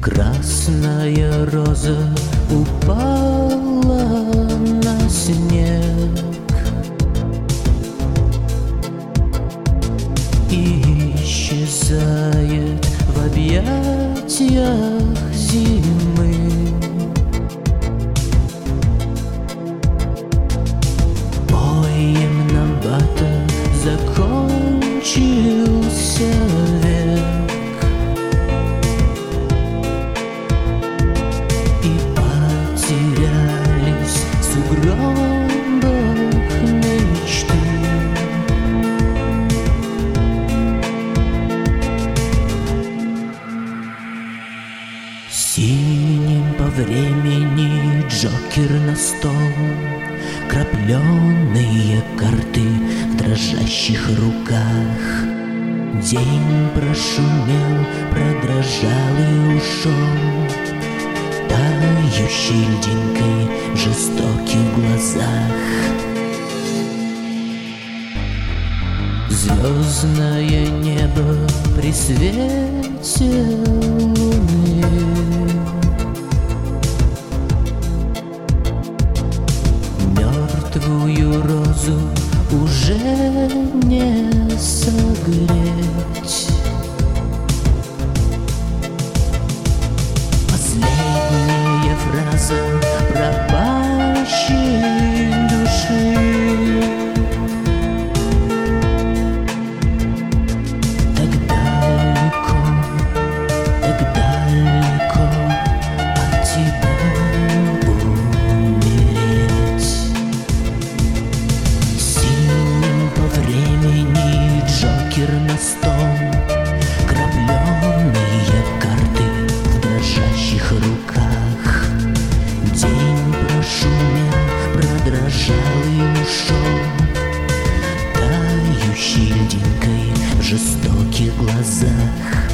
Красная роза упала на снег. И исчезает в объятиях зимы Синим по времени Джокер на стол. Крапленые карты в дрожащих руках. День прошумел, продрожал и ушел. Тающей льдинкой в жестоких глазах. Звездное небо при свете Твою розу уже не согреть. белый ушел, тающий льдинкой в жестоких глазах.